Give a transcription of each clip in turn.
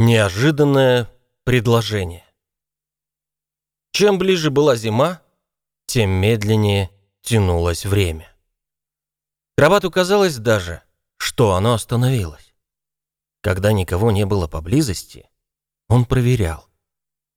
Неожиданное предложение. Чем ближе была зима, тем медленнее тянулось время. Крабату казалось даже, что оно остановилось. Когда никого не было поблизости, он проверял,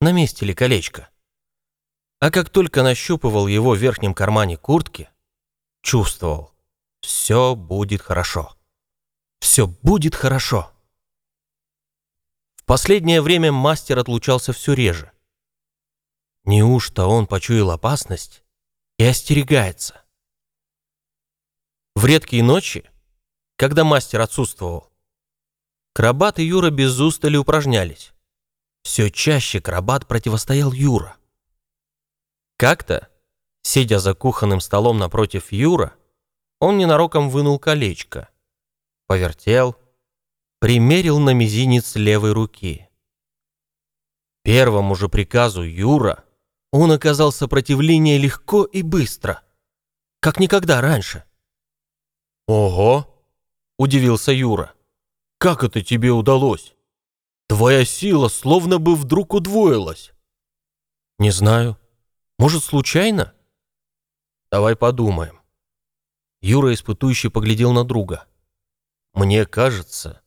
на месте ли колечко. А как только нащупывал его в верхнем кармане куртки, чувствовал, все будет хорошо. Все будет хорошо последнее время мастер отлучался все реже. Неужто он почуял опасность и остерегается? В редкие ночи, когда мастер отсутствовал, Крабат и Юра без устали упражнялись. Все чаще Крабат противостоял Юра. Как-то, сидя за кухонным столом напротив Юра, он ненароком вынул колечко, повертел, примерил на мизинец левой руки. Первому же приказу Юра он оказал сопротивление легко и быстро, как никогда раньше. «Ого!» — удивился Юра. «Как это тебе удалось? Твоя сила словно бы вдруг удвоилась». «Не знаю. Может, случайно?» «Давай подумаем». Юра испытующий поглядел на друга. «Мне кажется,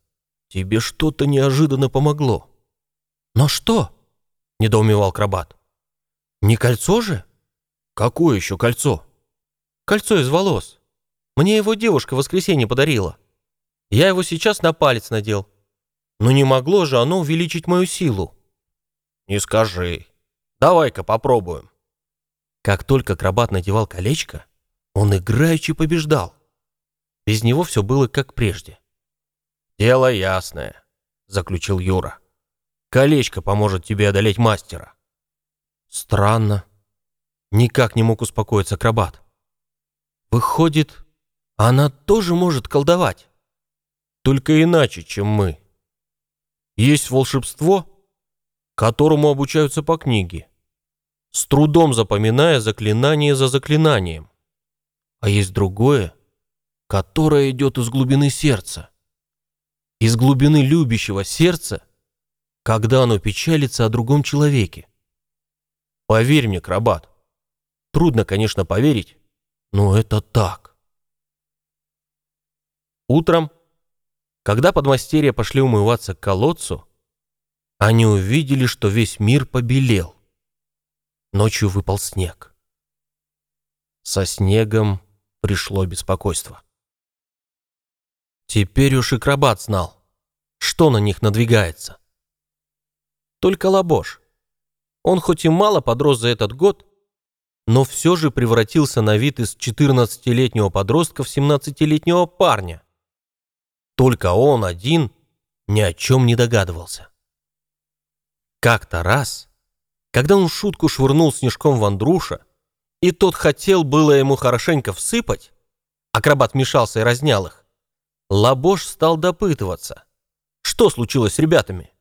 «Тебе что-то неожиданно помогло». «Но что?» — недоумевал Крабат. «Не кольцо же?» «Какое еще кольцо?» «Кольцо из волос. Мне его девушка в воскресенье подарила. Я его сейчас на палец надел. Но не могло же оно увеличить мою силу». «Не скажи. Давай-ка попробуем». Как только Крабат надевал колечко, он играючи побеждал. Без него все было как прежде. «Дело ясное», — заключил Юра. «Колечко поможет тебе одолеть мастера». «Странно». Никак не мог успокоиться акробат. «Выходит, она тоже может колдовать?» «Только иначе, чем мы. Есть волшебство, которому обучаются по книге, с трудом запоминая заклинание за заклинанием. А есть другое, которое идет из глубины сердца из глубины любящего сердца, когда оно печалится о другом человеке. Поверь мне, Крабат, трудно, конечно, поверить, но это так. Утром, когда подмастерья пошли умываться к колодцу, они увидели, что весь мир побелел. Ночью выпал снег. Со снегом пришло беспокойство. Теперь уж и крабат знал, что на них надвигается. Только Лабош. Он хоть и мало подрос за этот год, но все же превратился на вид из 14-летнего подростка в 17-летнего парня. Только он один ни о чем не догадывался. Как-то раз, когда он шутку швырнул снежком в Андруша, и тот хотел было ему хорошенько всыпать, акробат мешался и разнял их, Лабош стал допытываться, что случилось с ребятами.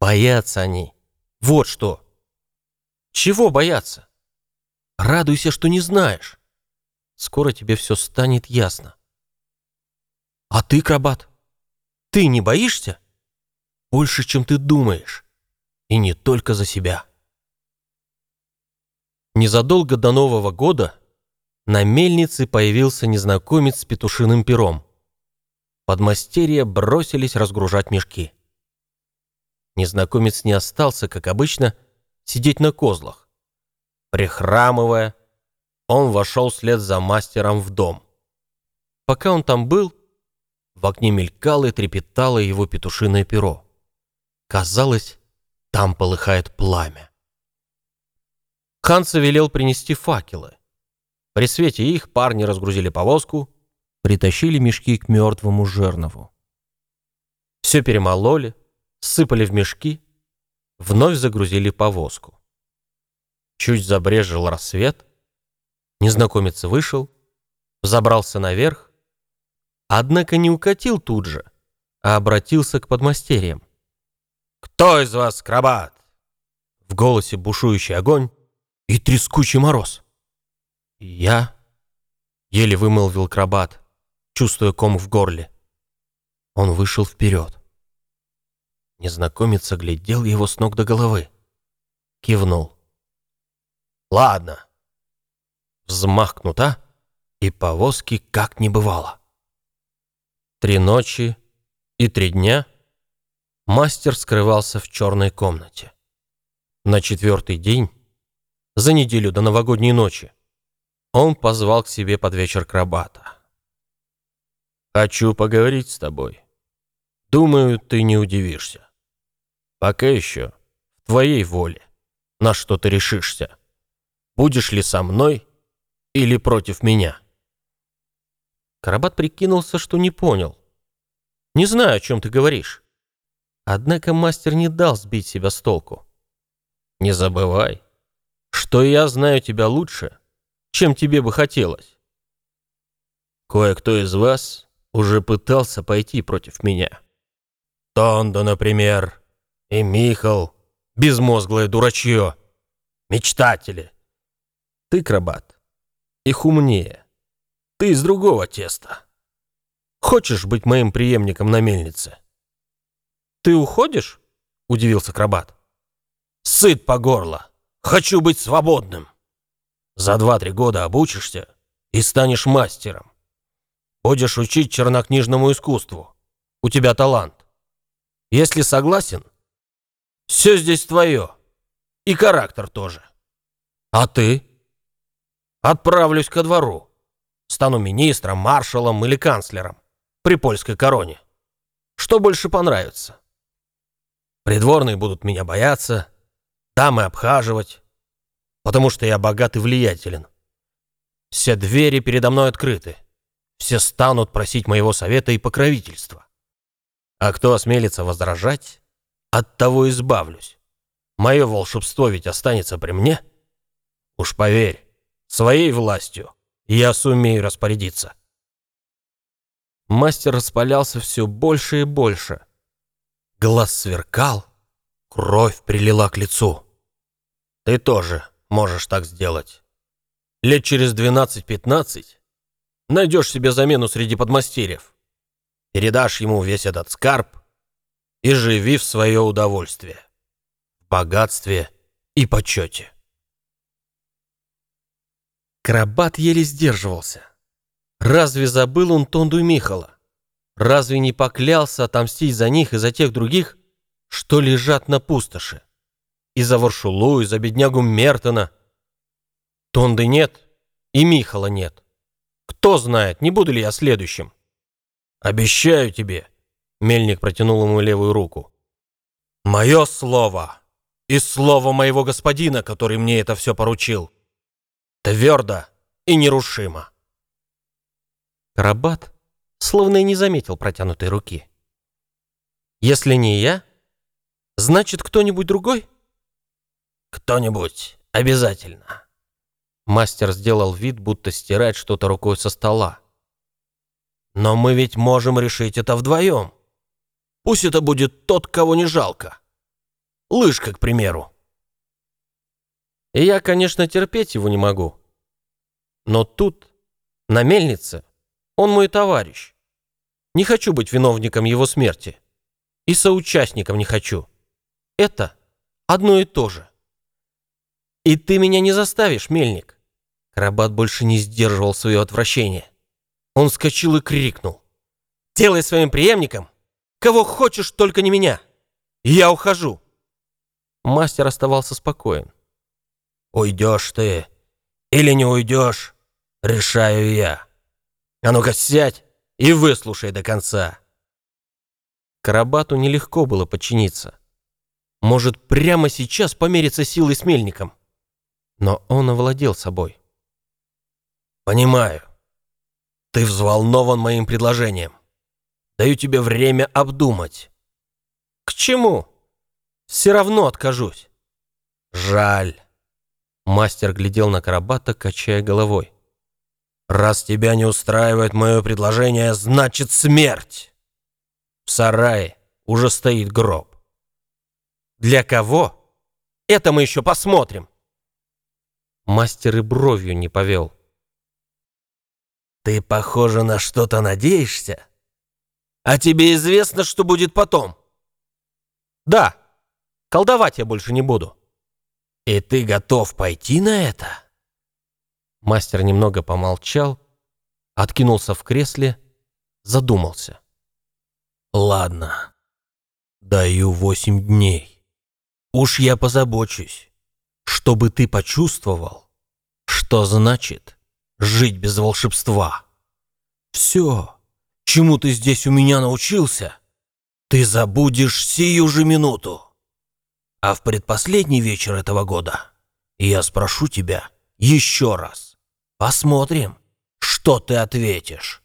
Боятся они. Вот что. Чего бояться? Радуйся, что не знаешь. Скоро тебе все станет ясно. А ты, Крабат, ты не боишься? Больше, чем ты думаешь. И не только за себя. Незадолго до Нового года на мельнице появился незнакомец с петушиным пером подмастерья бросились разгружать мешки. Незнакомец не остался, как обычно, сидеть на козлах. Прихрамывая, он вошел вслед за мастером в дом. Пока он там был, в окне мелькало и трепетало его петушиное перо. Казалось, там полыхает пламя. Ханса велел принести факелы. При свете их парни разгрузили повозку притащили мешки к мертвому жернову. Все перемололи, сыпали в мешки, вновь загрузили повозку. Чуть забрежил рассвет, незнакомец вышел, забрался наверх, однако не укатил тут же, а обратился к подмастерьям. «Кто из вас крабат?» В голосе бушующий огонь и трескучий мороз. «Я?» — еле вымолвил крабат чувствуя ком в горле. Он вышел вперед. Незнакомец оглядел его с ног до головы. Кивнул. «Ладно». Взмах кнута, и повозки как не бывало. Три ночи и три дня мастер скрывался в черной комнате. На четвертый день, за неделю до новогодней ночи, он позвал к себе под вечер крабата. «Хочу поговорить с тобой. Думаю, ты не удивишься. Пока еще в твоей воле, на что ты решишься. Будешь ли со мной или против меня?» Карабат прикинулся, что не понял. «Не знаю, о чем ты говоришь». Однако мастер не дал сбить себя с толку. «Не забывай, что я знаю тебя лучше, чем тебе бы хотелось. Кое-кто из вас уже пытался пойти против меня. Тондо, например, и Михал, безмозглое дурачье, мечтатели. Ты, крабат, их умнее. Ты из другого теста. Хочешь быть моим преемником на мельнице? Ты уходишь? Удивился крабат. Сыт по горло. Хочу быть свободным. За два-три года обучишься и станешь мастером. Будешь учить чернокнижному искусству. У тебя талант. Если согласен, все здесь твое. И характер тоже. А ты? Отправлюсь ко двору. Стану министром, маршалом или канцлером при польской короне. Что больше понравится? Придворные будут меня бояться, дамы обхаживать, потому что я богат и влиятелен. Все двери передо мной открыты. Все станут просить моего совета и покровительства. А кто осмелится возражать, от того избавлюсь. Мое волшебство ведь останется при мне. Уж поверь, своей властью я сумею распорядиться. Мастер распалялся все больше и больше. Глаз сверкал, кровь прилила к лицу. Ты тоже можешь так сделать. Лет через 12-15 найдешь себе замену среди подмастерьев. Передашь ему весь этот скарб и живи в свое удовольствие, в богатстве и почете. Крабат еле сдерживался. Разве забыл он Тонду и Михала? Разве не поклялся отомстить за них и за тех других, что лежат на пустоши? И за Варшулу, и за беднягу Мертона. Тонды нет, и Михала нет. Кто знает, не буду ли я следующим? Обещаю тебе, Мельник протянул ему левую руку. Мое слово и слово моего господина, который мне это все поручил твердо и нерушимо. Карабат словно и не заметил протянутой руки. «Если не я, значит, кто-нибудь другой?» «Кто-нибудь, обязательно». Мастер сделал вид, будто стирает что-то рукой со стола. «Но мы ведь можем решить это вдвоем. Пусть это будет тот, кого не жалко. Лыжка, к примеру». И я, конечно, терпеть его не могу. Но тут, на мельнице, он мой товарищ. Не хочу быть виновником его смерти. И соучастником не хочу. Это одно и то же. И ты меня не заставишь, мельник. Карабат больше не сдерживал свое отвращение. Он вскочил и крикнул. «Делай своим преемником, кого хочешь, только не меня. Я ухожу». Мастер оставался спокоен. Уйдешь ты или не уйдешь, решаю я. А ну-ка сядь и выслушай до конца. Карабату нелегко было подчиниться. Может, прямо сейчас помериться силой с мельником. Но он овладел собой. Понимаю. Ты взволнован моим предложением. Даю тебе время обдумать. К чему? Все равно откажусь. Жаль. Мастер глядел на Карабата, качая головой. «Раз тебя не устраивает мое предложение, значит смерть!» В сарае уже стоит гроб. «Для кого? Это мы еще посмотрим!» Мастер и бровью не повел. «Ты, похоже, на что-то надеешься? А тебе известно, что будет потом?» Да, колдовать я больше не буду. И ты готов пойти на это? Мастер немного помолчал, откинулся в кресле, задумался. Ладно, даю восемь дней. Уж я позабочусь, чтобы ты почувствовал, что значит жить без волшебства. Все, чему ты здесь у меня научился, ты забудешь сию же минуту. А в предпоследний вечер этого года я спрошу тебя еще раз. Посмотрим, что ты ответишь.